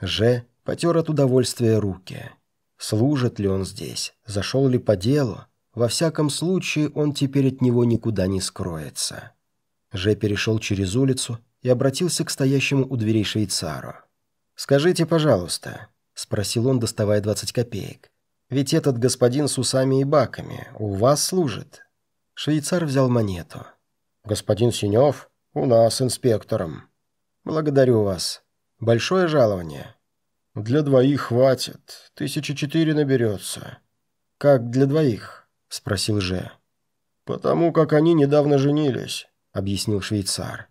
S1: Же потер от удовольствия руки. Служит ли он здесь? Зашел ли по делу? Во всяком случае, он теперь от него никуда не скроется. Же перешел через улицу и обратился к стоящему у дверей швейцару. «Скажите, пожалуйста», — спросил он, доставая 20 копеек, «ведь этот господин с усами и баками у вас служит?» Швейцар взял монету. «Господин Синев у нас инспектором. Благодарю вас. Большое жалование?» «Для двоих хватит. Тысячи четыре наберется». «Как для двоих?» – спросил Же. «Потому как они недавно женились», – объяснил швейцар.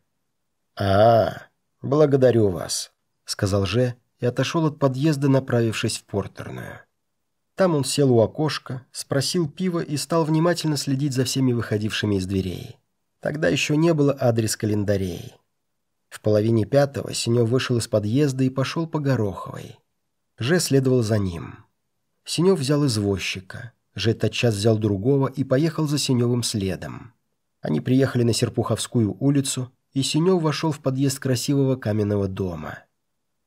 S1: «А, благодарю вас», – сказал Же и отошел от подъезда, направившись в портерную. Там он сел у окошка, спросил пива и стал внимательно следить за всеми выходившими из дверей. Тогда еще не было адрес календарей. В половине пятого Синев вышел из подъезда и пошел по Гороховой. Же следовал за ним. Синев взял извозчика. Же тотчас взял другого и поехал за Синевым следом. Они приехали на Серпуховскую улицу, и Синев вошел в подъезд красивого каменного дома.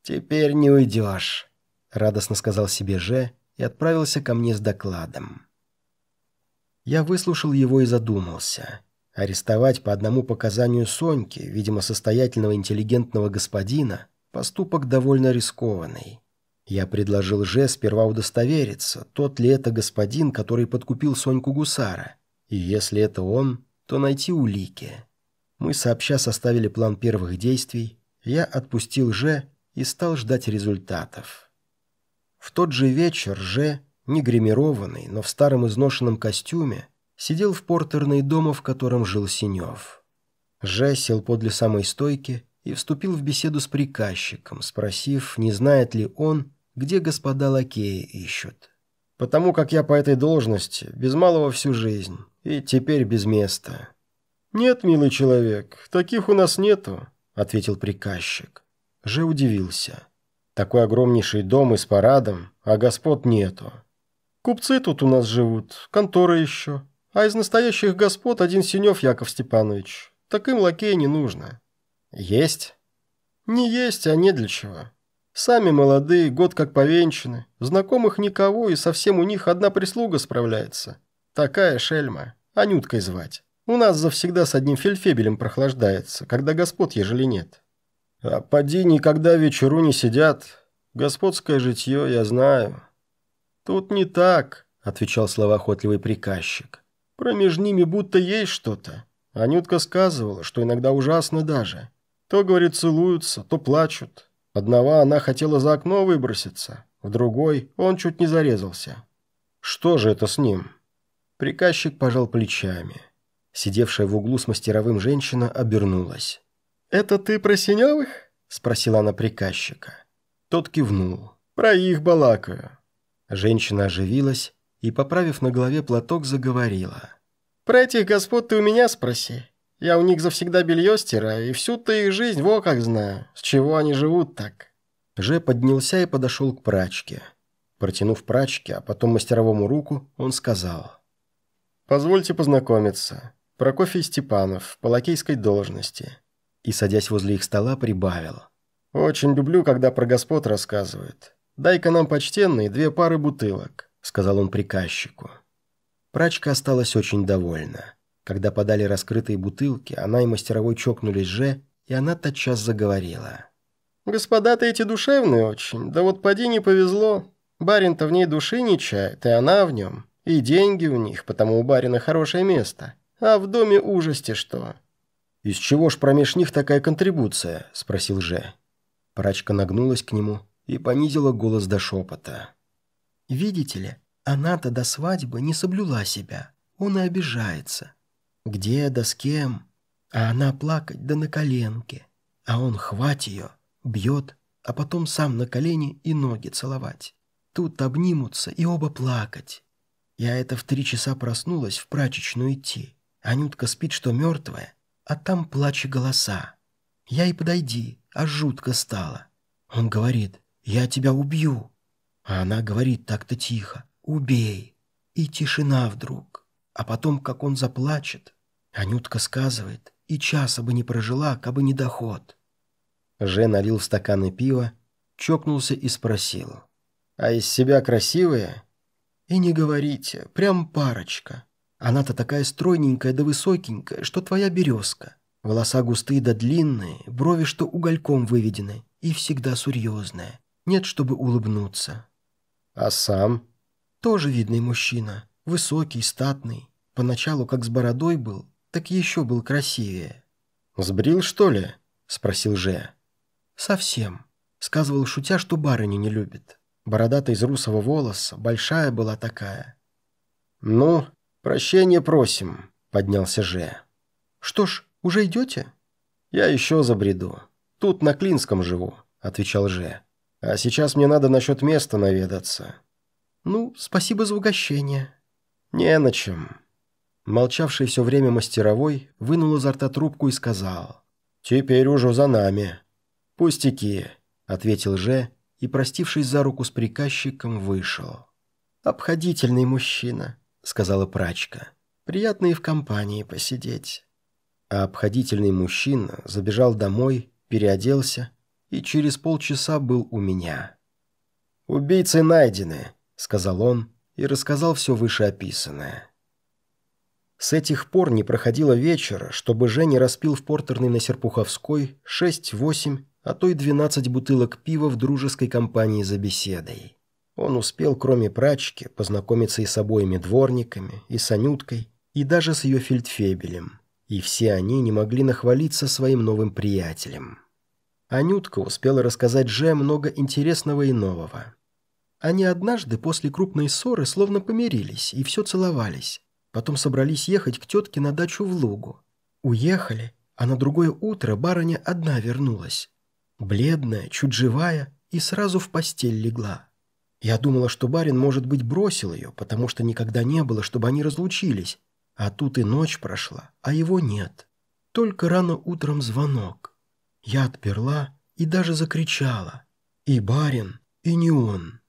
S1: «Теперь не уйдешь», — радостно сказал себе Же и отправился ко мне с докладом. Я выслушал его и задумался. Арестовать по одному показанию Соньки, видимо, состоятельного интеллигентного господина, поступок довольно рискованный. Я предложил Же сперва удостовериться, тот ли это господин, который подкупил Соньку Гусара. И если это он, то найти улики. Мы сообща составили план первых действий, я отпустил Же и стал ждать результатов. В тот же вечер Же, не гримированный, но в старом изношенном костюме, сидел в портерной дома, в котором жил Синев. Же сел подле самой стойки и вступил в беседу с приказчиком, спросив, не знает ли он, где господа лакеи ищут. «Потому как я по этой должности, без малого всю жизнь, и теперь без места». «Нет, милый человек, таких у нас нету», — ответил приказчик. Же удивился. Такой огромнейший дом и с парадом, а господ нету. Купцы тут у нас живут, конторы еще. А из настоящих господ один Синев Яков Степанович. Так им лакея не нужно. Есть? Не есть, а не для чего. Сами молодые, год как повенчаны. Знакомых никого, и совсем у них одна прислуга справляется. Такая шельма. Анюткой звать. У нас завсегда с одним фельфебелем прохлаждается, когда господ ежели нет. А поди никогда вечеру не сидят. Господское житье я знаю. Тут не так, отвечал словоохотливый приказчик. Промеж ними будто есть что-то. Анютка сказывала, что иногда ужасно даже. То, говорит, целуются, то плачут. Одного она хотела за окно выброситься, в другой он чуть не зарезался. Что же это с ним? Приказчик пожал плечами. Сидевшая в углу с мастеровым женщина обернулась. «Это ты про Синевых?» – спросила она приказчика. Тот кивнул. «Про их балакаю». Женщина оживилась и, поправив на голове платок, заговорила. «Про этих господ ты у меня спроси. Я у них завсегда белье стираю, и всю-то их жизнь во как знаю, с чего они живут так». Же поднялся и подошел к прачке. Протянув прачке, а потом мастеровому руку, он сказал. «Позвольте познакомиться. Прокофий Степанов, по лакейской должности и, садясь возле их стола, прибавил. «Очень люблю, когда про господ рассказывают. Дай-ка нам, почтенные, две пары бутылок», — сказал он приказчику. Прачка осталась очень довольна. Когда подали раскрытые бутылки, она и мастеровой чокнулись же, и она тотчас заговорила. «Господа-то эти душевные очень, да вот поди не повезло. Барин-то в ней души не чает, и она в нем. И деньги у них, потому у барина хорошее место. А в доме ужасти что. «Из чего ж промеж них такая контрибуция?» – спросил Же. Прачка нагнулась к нему и понизила голос до шепота. «Видите ли,
S3: Она-то до свадьбы не соблюла себя. Он и обижается. Где да с кем? А она плакать да на коленке. А он хвать ее, бьет, а потом сам на колени и ноги целовать. Тут обнимутся и оба плакать. Я это в три часа проснулась в прачечную идти. Анютка спит, что мертвая, а там плач и голоса. Я и подойди, а жутко стало. Он говорит, я тебя убью. А она говорит так-то тихо, убей. И тишина вдруг. А потом, как он заплачет, Анютка сказывает, и часа бы не прожила, кабы не доход.
S1: Же налил стаканы пива, чокнулся и спросил. «А из себя красивая?»
S3: «И не говорите, прям парочка. Она-то такая стройненькая да высокенькая, что твоя березка. Волоса густые да длинные, брови что угольком выведены, и всегда серьезная. Нет, чтобы улыбнуться».
S1: «А сам?»
S3: «Тоже видный мужчина, высокий, статный. Поначалу, как с бородой был, так еще был красивее».
S1: «Сбрил, что ли?» – спросил Же.
S3: «Совсем. Сказывал, шутя, что барыня не любит. Бородата из русого волоса, большая была такая».
S1: «Ну, прощения просим», – поднялся Же.
S3: «Что ж, уже идете?»
S1: «Я еще забреду. Тут на Клинском живу», – отвечал Же. «А сейчас мне надо насчет места наведаться».
S3: «Ну, спасибо за угощение».
S1: «Не на чем». Молчавший все время мастеровой вынул изо рта трубку и сказал. «Теперь уже за нами». «Пустяки», — ответил Же и, простившись за руку с приказчиком, вышел.
S3: «Обходительный мужчина», — сказала прачка. «Приятно и в компании посидеть».
S1: А обходительный мужчина забежал домой, переоделся и через полчаса был у меня. «Убийцы найдены», — сказал он и рассказал все вышеописанное. С этих пор не проходило вечера, чтобы Женя распил в портерной на Серпуховской 6-8, а то и 12 бутылок пива в дружеской компании за беседой. Он успел, кроме прачки, познакомиться и с обоими дворниками, и с Анюткой, и даже с ее фельдфебелем. И все они не могли нахвалиться своим новым приятелем. Анютка успела рассказать Же много интересного и нового.
S3: Они однажды после крупной ссоры словно помирились и все целовались. Потом собрались ехать к тетке на дачу в Лугу. Уехали, а на другое утро барыня одна вернулась. Бледная, чуть живая, и сразу в постель легла. Я думала, что барин, может быть, бросил ее, потому что никогда не было, чтобы они разлучились. А тут и ночь прошла, а его нет. Только рано утром звонок. Я отперла и даже закричала. И барин, и не он.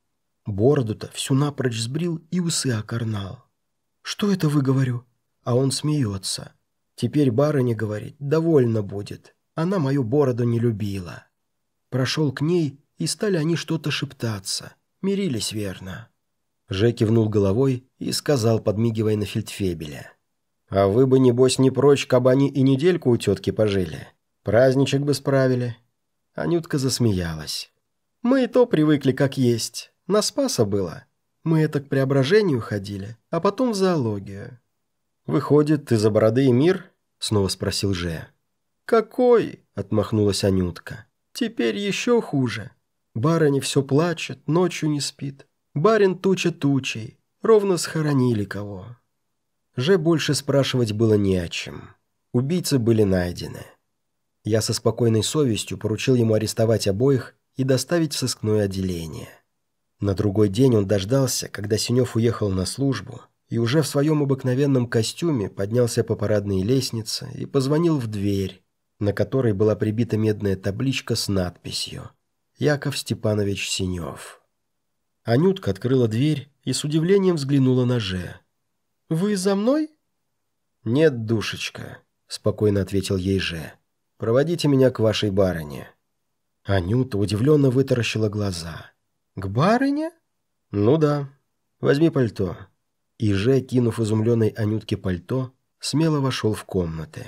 S3: Бороду-то всю напрочь сбрил и усы окорнал. «Что это вы, говорю?» А он смеется. Теперь барыня говорит, довольно будет. Она мою бороду не любила. Прошел к ней, и стали они что-то шептаться. Мирились верно.
S1: Же кивнул головой и сказал, подмигивая на фельдфебеля. «А вы бы, небось, не прочь, кабы они и недельку у тетки пожили. Праздничек бы справили». Анютка засмеялась.
S3: «Мы и то привыкли, как есть. На Спаса было. Мы это к преображению ходили, а потом в зоологию».
S1: «Выходит, ты за бороды и мир?» — снова спросил Же.
S3: «Какой?» — отмахнулась Анютка. «Теперь еще хуже. Барыня все плачет, ночью не спит. Барин туча тучей. Ровно схоронили кого».
S1: Же больше спрашивать было не о чем. Убийцы были найдены. Я со спокойной совестью поручил ему арестовать обоих и доставить в сыскное отделение. На другой день он дождался, когда Синев уехал на службу, и уже в своем обыкновенном костюме поднялся по парадной лестнице и позвонил в дверь, на которой была прибита медная табличка с надписью «Яков Степанович Синев». Анютка открыла дверь и с удивлением взглянула на Же.
S3: «Вы за мной?»
S1: «Нет, душечка», — спокойно ответил ей Же. «Проводите меня к вашей барыне». Анюта удивленно вытаращила глаза.
S3: «К барыне?»
S1: «Ну да. Возьми пальто». И же, кинув изумленной Анютке пальто, смело вошел в комнаты.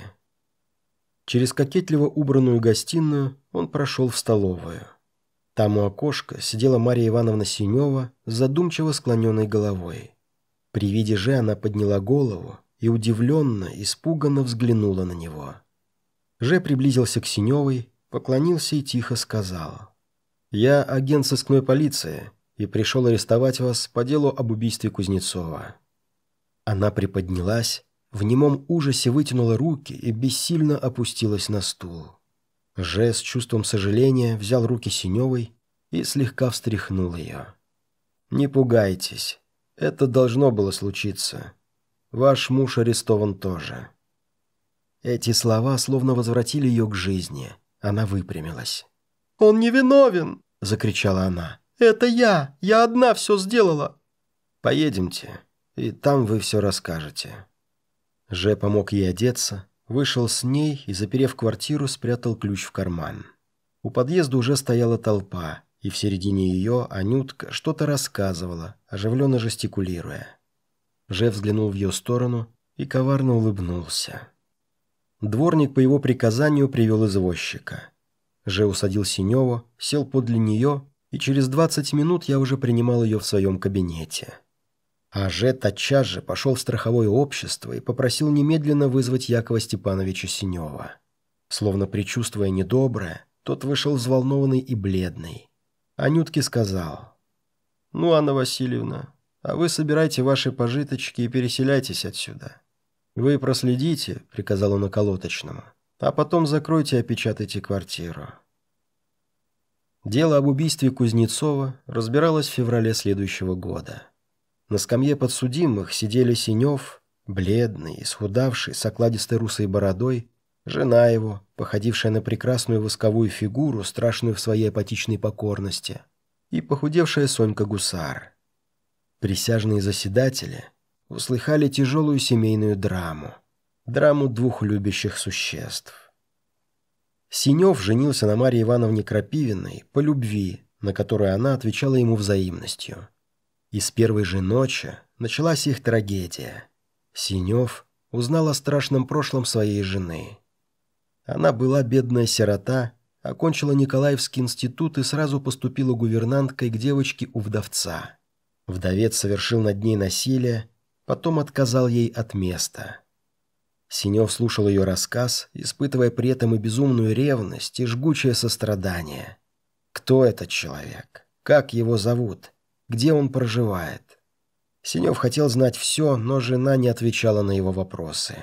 S1: Через кокетливо убранную гостиную он прошел в столовую. Там у окошка сидела Мария Ивановна Синева с задумчиво склоненной головой. При виде же она подняла голову и удивленно, испуганно взглянула на него. Же приблизился к Синевой, поклонился и тихо сказал. «Я агент сыскной полиции и пришел арестовать вас по делу об убийстве Кузнецова». Она приподнялась, в немом ужасе вытянула руки и бессильно опустилась на стул. Же с чувством сожаления взял руки Синевой и слегка встряхнул ее. «Не пугайтесь, это должно было случиться. Ваш муж арестован тоже». Эти слова словно возвратили ее к жизни. Она выпрямилась.
S3: «Он невиновен!» – закричала она. «Это я! Я одна все сделала!»
S1: «Поедемте, и там вы все расскажете». Же помог ей одеться, вышел с ней и, заперев квартиру, спрятал ключ в карман. У подъезда уже стояла толпа, и в середине ее Анютка что-то рассказывала, оживленно жестикулируя. Же взглянул в ее сторону и коварно улыбнулся. Дворник по его приказанию привел извозчика. Же усадил Синеву, сел подле нее, и через 20 минут я уже принимал ее в своем кабинете. А Же тотчас же пошел в страховое общество и попросил немедленно вызвать Якова Степановича Синева. Словно предчувствуя недоброе, тот вышел взволнованный и бледный. Анютке сказал, «Ну, Анна Васильевна, а вы собирайте ваши пожиточки и переселяйтесь отсюда. «Вы проследите», — приказал он околоточному, «а потом закройте и опечатайте квартиру». Дело об убийстве Кузнецова разбиралось в феврале следующего года. На скамье подсудимых сидели Синев, бледный, исхудавший, с окладистой русой бородой, жена его, походившая на прекрасную восковую фигуру, страшную в своей апатичной покорности, и похудевшая Сонька Гусар. Присяжные заседатели — услыхали тяжелую семейную драму. Драму двух любящих существ. Синев женился на Марье Ивановне Крапивиной по любви, на которую она отвечала ему взаимностью. И с первой же ночи началась их трагедия. Синев узнал о страшном прошлом своей жены. Она была бедная сирота, окончила Николаевский институт и сразу поступила гувернанткой к девочке у вдовца. Вдовец совершил над ней насилие потом отказал ей от места. Синев слушал ее рассказ, испытывая при этом и безумную ревность, и жгучее сострадание. Кто этот человек? Как его зовут? Где он проживает? Синев хотел знать все, но жена не отвечала на его вопросы.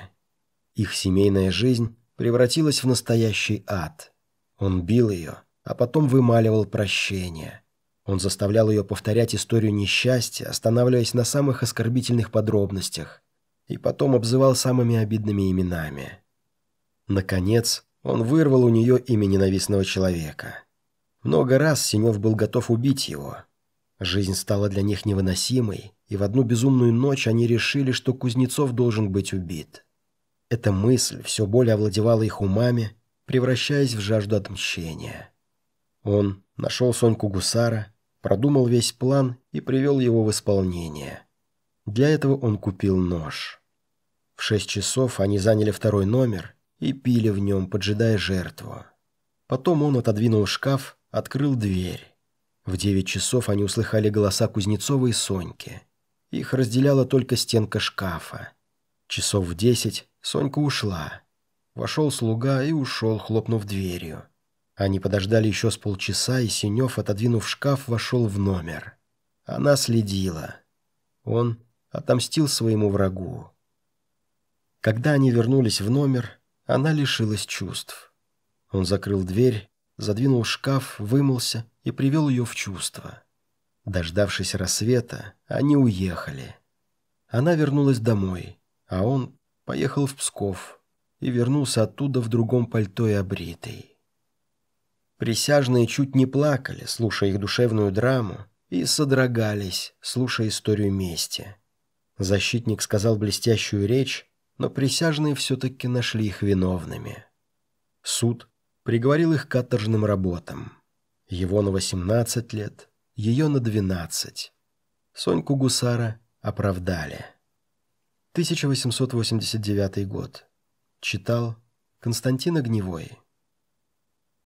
S1: Их семейная жизнь превратилась в настоящий ад. Он бил ее, а потом вымаливал прощение – он заставлял ее повторять историю несчастья, останавливаясь на самых оскорбительных подробностях, и потом обзывал самыми обидными именами. Наконец, он вырвал у нее имя ненавистного человека. Много раз Синев был готов убить его. Жизнь стала для них невыносимой, и в одну безумную ночь они решили, что Кузнецов должен быть убит. Эта мысль все более овладевала их умами, превращаясь в жажду отмщения. Он нашел Соньку Гусара, продумал весь план и привел его в исполнение. Для этого он купил нож. В шесть часов они заняли второй номер и пили в нем, поджидая жертву. Потом он отодвинул шкаф, открыл дверь. В девять часов они услыхали голоса Кузнецова и Соньки. Их разделяла только стенка шкафа. Часов в десять Сонька ушла. Вошел слуга и ушел, хлопнув дверью. Они подождали еще с полчаса, и Синев, отодвинув шкаф, вошел в номер. Она следила. Он отомстил своему врагу. Когда они вернулись в номер, она лишилась чувств. Он закрыл дверь, задвинул шкаф, вымылся и привел ее в чувство. Дождавшись рассвета, они уехали. Она вернулась домой, а он поехал в Псков и вернулся оттуда в другом пальто и обритый. Присяжные чуть не плакали, слушая их душевную драму, и содрогались, слушая историю мести. Защитник сказал блестящую речь, но присяжные все-таки нашли их виновными. Суд приговорил их к каторжным работам. Его на 18 лет, ее на 12. Соньку Гусара оправдали. 1889 год. Читал Константин Огневой.